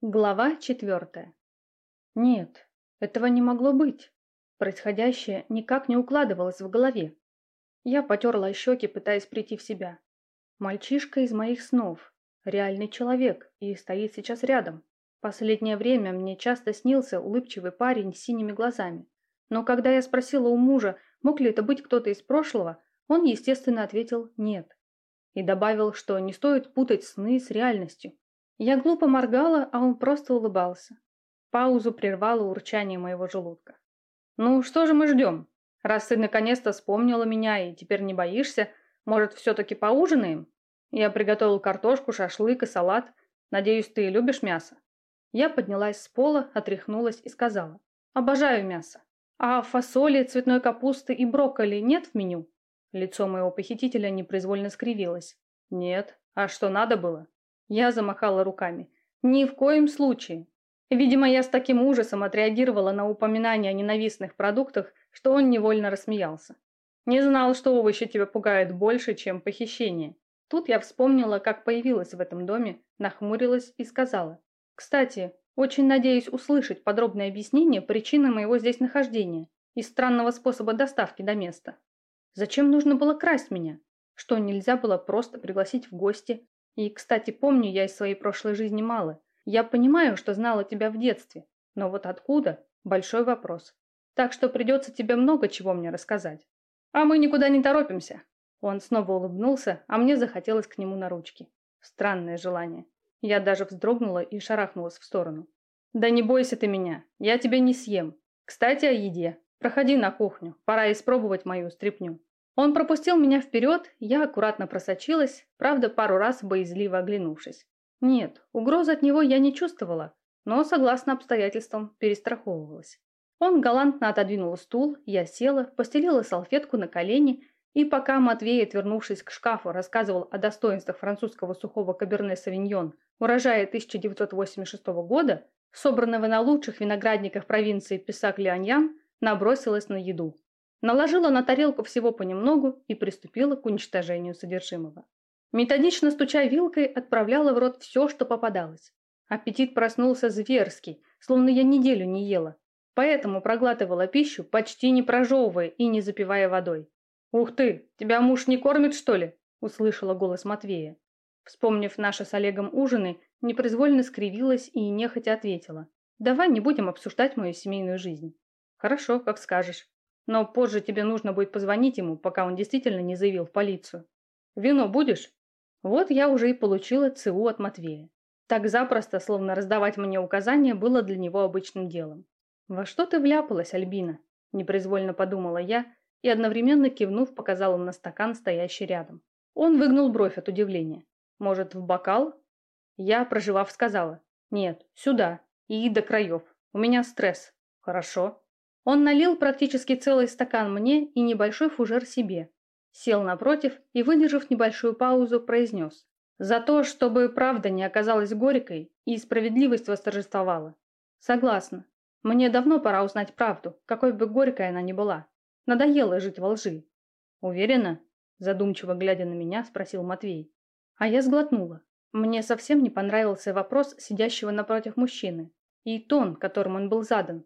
Глава четвертая. Нет, этого не могло быть. Происходящее никак не укладывалось в голове. Я потерла щеки, пытаясь прийти в себя. Мальчишка из моих снов. Реальный человек и стоит сейчас рядом. Последнее время мне часто снился улыбчивый парень с синими глазами. Но когда я спросила у мужа, мог ли это быть кто-то из прошлого, он, естественно, ответил «нет». И добавил, что не стоит путать сны с реальностью. Я глупо моргала, а он просто улыбался. Паузу прервало урчание моего желудка. «Ну, что же мы ждем? Раз ты наконец-то вспомнила меня и теперь не боишься, может, все-таки поужинаем? Я приготовил картошку, шашлык и салат. Надеюсь, ты любишь мясо?» Я поднялась с пола, отряхнулась и сказала. «Обожаю мясо. А фасоли, цветной капусты и брокколи нет в меню?» Лицо моего похитителя непроизвольно скривилось. «Нет. А что надо было?» Я замахала руками. Ни в коем случае. Видимо, я с таким ужасом отреагировала на упоминание о ненавистных продуктах, что он невольно рассмеялся. Не знал, что овощи тебя пугают больше, чем похищение. Тут я вспомнила, как появилась в этом доме, нахмурилась и сказала. Кстати, очень надеюсь услышать подробное объяснение причины моего здесь нахождения и странного способа доставки до места. Зачем нужно было красть меня? Что нельзя было просто пригласить в гости, и, кстати, помню я из своей прошлой жизни мало. Я понимаю, что знала тебя в детстве, но вот откуда – большой вопрос. Так что придется тебе много чего мне рассказать. А мы никуда не торопимся. Он снова улыбнулся, а мне захотелось к нему на ручки. Странное желание. Я даже вздрогнула и шарахнулась в сторону. «Да не бойся ты меня, я тебя не съем. Кстати, о еде. Проходи на кухню, пора испробовать мою стряпню». Он пропустил меня вперед, я аккуратно просочилась, правда, пару раз боязливо оглянувшись. Нет, угрозы от него я не чувствовала, но, согласно обстоятельствам, перестраховывалась. Он галантно отодвинул стул, я села, постелила салфетку на колени, и пока Матвей, отвернувшись к шкафу, рассказывал о достоинствах французского сухого каберне савиньон урожая 1986 года, собранного на лучших виноградниках провинции Писак-Лианьян, набросилась на еду. Наложила на тарелку всего понемногу и приступила к уничтожению содержимого. Методично стуча вилкой, отправляла в рот все, что попадалось. Аппетит проснулся зверский, словно я неделю не ела. Поэтому проглатывала пищу, почти не прожевывая и не запивая водой. «Ух ты, тебя муж не кормит, что ли?» – услышала голос Матвея. Вспомнив наши с Олегом ужины, непроизвольно скривилась и нехотя ответила. «Давай не будем обсуждать мою семейную жизнь». «Хорошо, как скажешь». Но позже тебе нужно будет позвонить ему, пока он действительно не заявил в полицию. Вино будешь? Вот я уже и получила ЦУ от Матвея. Так запросто, словно раздавать мне указания, было для него обычным делом. «Во что ты вляпалась, Альбина?» – непроизвольно подумала я и одновременно кивнув показала на стакан, стоящий рядом. Он выгнул бровь от удивления. «Может, в бокал?» Я, проживав, сказала. «Нет, сюда. И до краев. У меня стресс». «Хорошо». Он налил практически целый стакан мне и небольшой фужер себе. Сел напротив и, выдержав небольшую паузу, произнес. «За то, чтобы правда не оказалась горькой и справедливость восторжествовала». «Согласна. Мне давно пора узнать правду, какой бы горькой она ни была. Надоело жить во лжи». «Уверена?» Задумчиво глядя на меня, спросил Матвей. А я сглотнула. Мне совсем не понравился вопрос сидящего напротив мужчины и тон, которым он был задан.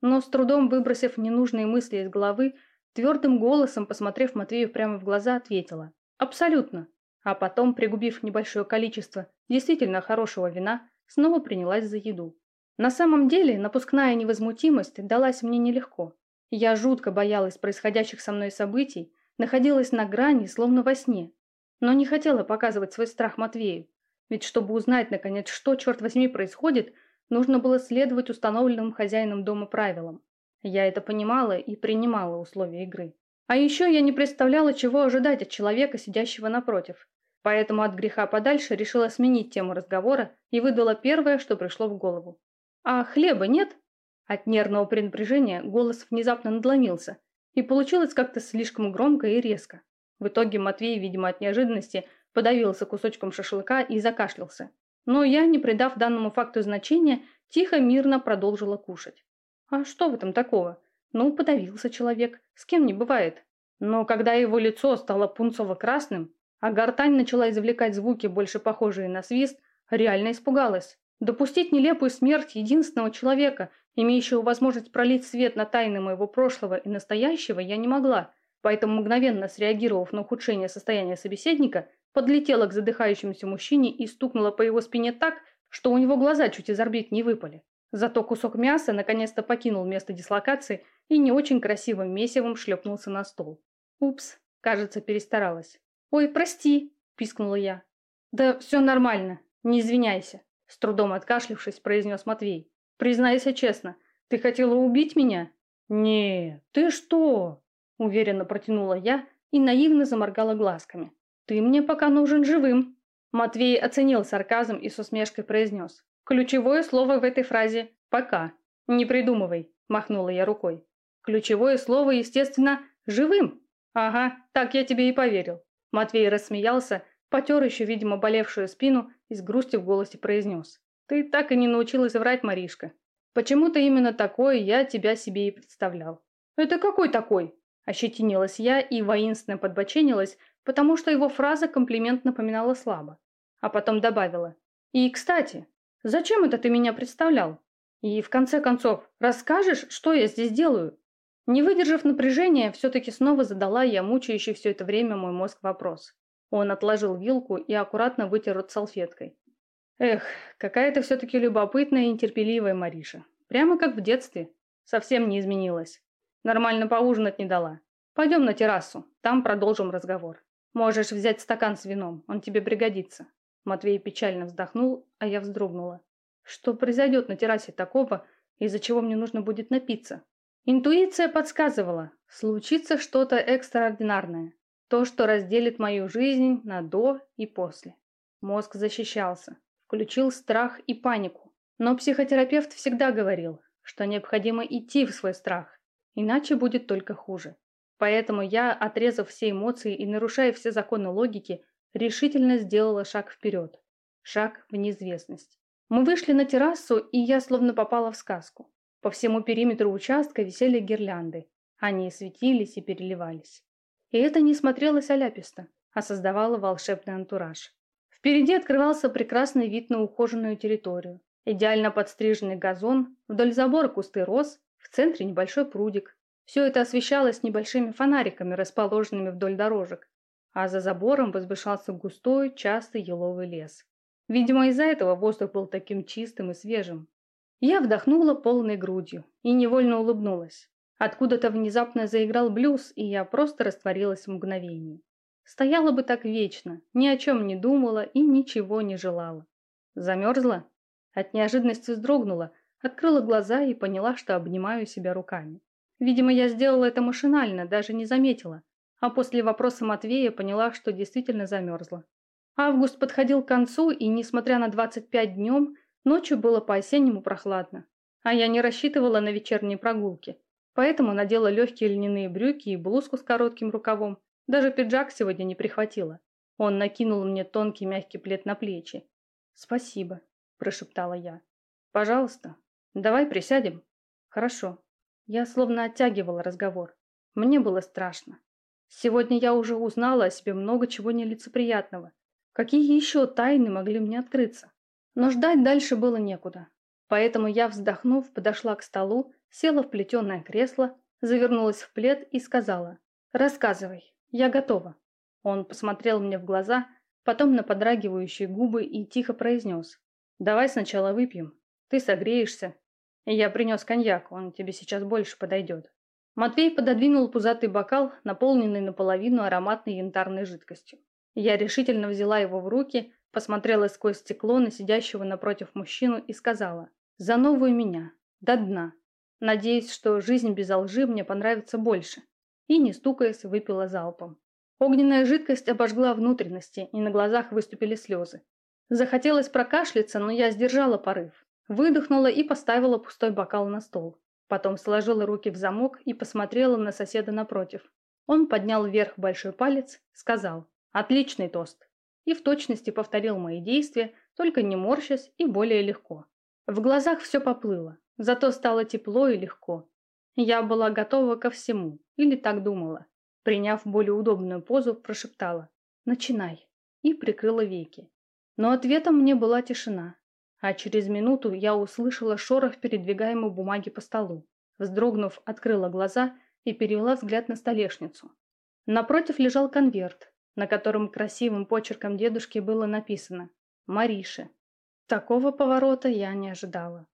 Но с трудом выбросив ненужные мысли из головы, твердым голосом, посмотрев Матвею прямо в глаза, ответила «Абсолютно». А потом, пригубив небольшое количество действительно хорошего вина, снова принялась за еду. На самом деле, напускная невозмутимость далась мне нелегко. Я жутко боялась происходящих со мной событий, находилась на грани, словно во сне. Но не хотела показывать свой страх Матвею. Ведь чтобы узнать, наконец, что, черт возьми, происходит – Нужно было следовать установленным хозяином дома правилам. Я это понимала и принимала условия игры. А еще я не представляла, чего ожидать от человека, сидящего напротив. Поэтому от греха подальше решила сменить тему разговора и выдала первое, что пришло в голову. «А хлеба нет?» От нервного пренапряжения голос внезапно надломился, и получилось как-то слишком громко и резко. В итоге Матвей, видимо, от неожиданности, подавился кусочком шашлыка и закашлялся. Но я, не придав данному факту значения, тихо, мирно продолжила кушать. А что в этом такого? Ну, подавился человек, с кем не бывает. Но когда его лицо стало пунцово-красным, а гортань начала извлекать звуки, больше похожие на свист, реально испугалась. Допустить нелепую смерть единственного человека, имеющего возможность пролить свет на тайны моего прошлого и настоящего, я не могла, поэтому, мгновенно среагировав на ухудшение состояния собеседника, подлетела к задыхающемуся мужчине и стукнула по его спине так, что у него глаза чуть из орбит не выпали. Зато кусок мяса наконец-то покинул место дислокации и не очень красивым месивом шлепнулся на стол. Упс, кажется, перестаралась. «Ой, прости!» – пискнула я. «Да все нормально, не извиняйся», – с трудом откашлившись, произнес Матвей. «Признайся честно, ты хотела убить меня?» «Не, ты что?» – уверенно протянула я и наивно заморгала глазками. «Ты мне пока нужен живым». Матвей оценил сарказм и с усмешкой произнес. «Ключевое слово в этой фразе – «пока». Не придумывай», – махнула я рукой. «Ключевое слово, естественно, «живым». Ага, так я тебе и поверил. Матвей рассмеялся, потер еще, видимо, болевшую спину и с грустью в голосе произнес. Ты так и не научилась врать, Маришка. Почему-то именно такой я тебя себе и представлял. Это какой такой? Ощетинилась я и воинственно подбоченилась, потому что его фраза комплимент напоминала слабо. А потом добавила. И, кстати, зачем это ты меня представлял? И, в конце концов, расскажешь, что я здесь делаю? Не выдержав напряжения, все-таки снова задала я мучающий все это время мой мозг вопрос. Он отложил вилку и аккуратно вытер рот салфеткой. Эх, какая ты все-таки любопытная и терпеливая, Мариша. Прямо как в детстве. Совсем не изменилась. Нормально поужинать не дала. Пойдем на террасу, там продолжим разговор. Можешь взять стакан с вином, он тебе пригодится. Матвей печально вздохнул, а я вздрогнула. Что произойдет на террасе такого, из-за чего мне нужно будет напиться? Интуиция подсказывала, случится что-то экстраординарное, то, что разделит мою жизнь на до и после. Мозг защищался, включил страх и панику. Но психотерапевт всегда говорил, что необходимо идти в свой страх, иначе будет только хуже. Поэтому я, отрезав все эмоции и нарушая все законы логики, решительно сделала шаг вперед. Шаг в неизвестность. Мы вышли на террасу, и я словно попала в сказку. По всему периметру участка висели гирлянды. Они светились и переливались. И это не смотрелось аляписто, а создавало волшебный антураж. Впереди открывался прекрасный вид на ухоженную территорию. Идеально подстриженный газон, вдоль забора кусты роз, в центре небольшой прудик. Все это освещалось небольшими фонариками, расположенными вдоль дорожек. А за забором возвышался густой, частый еловый лес. Видимо, из-за этого воздух был таким чистым и свежим. Я вдохнула полной грудью и невольно улыбнулась. Откуда-то внезапно заиграл блюз, и я просто растворилась в мгновении. Стояла бы так вечно, ни о чем не думала и ничего не желала. Замерзла? От неожиданности вздрогнула, открыла глаза и поняла, что обнимаю себя руками. Видимо, я сделала это машинально, даже не заметила. А после вопроса Матвея поняла, что действительно замерзла. Август подходил к концу, и, несмотря на 25 днем, Ночью было по-осеннему прохладно, а я не рассчитывала на вечерние прогулки, поэтому надела легкие льняные брюки и блузку с коротким рукавом, даже пиджак сегодня не прихватила. Он накинул мне тонкий мягкий плед на плечи. «Спасибо», – прошептала я. «Пожалуйста, давай присядем». «Хорошо». Я словно оттягивала разговор. Мне было страшно. Сегодня я уже узнала о себе много чего нелицеприятного. Какие еще тайны могли мне открыться? Но ждать дальше было некуда. Поэтому я, вздохнув, подошла к столу, села в плетеное кресло, завернулась в плед и сказала «Рассказывай, я готова». Он посмотрел мне в глаза, потом на подрагивающие губы и тихо произнес «Давай сначала выпьем, ты согреешься». Я принес коньяк, он тебе сейчас больше подойдет. Матвей пододвинул пузатый бокал, наполненный наполовину ароматной янтарной жидкостью. Я решительно взяла его в руки посмотрела сквозь стекло на сидящего напротив мужчину и сказала «За новую меня, до дна. Надеюсь, что жизнь без лжи мне понравится больше». И, не стукаясь, выпила залпом. Огненная жидкость обожгла внутренности, и на глазах выступили слезы. Захотелось прокашляться, но я сдержала порыв. Выдохнула и поставила пустой бокал на стол. Потом сложила руки в замок и посмотрела на соседа напротив. Он поднял вверх большой палец, сказал «Отличный тост» и в точности повторил мои действия, только не морщась и более легко. В глазах все поплыло, зато стало тепло и легко. Я была готова ко всему, или так думала. Приняв более удобную позу, прошептала «Начинай» и прикрыла веки. Но ответом мне была тишина. А через минуту я услышала шорох передвигаемой бумаги по столу. Вздрогнув, открыла глаза и перевела взгляд на столешницу. Напротив лежал конверт, на котором красивым почерком дедушки было написано «Марише». Такого поворота я не ожидала.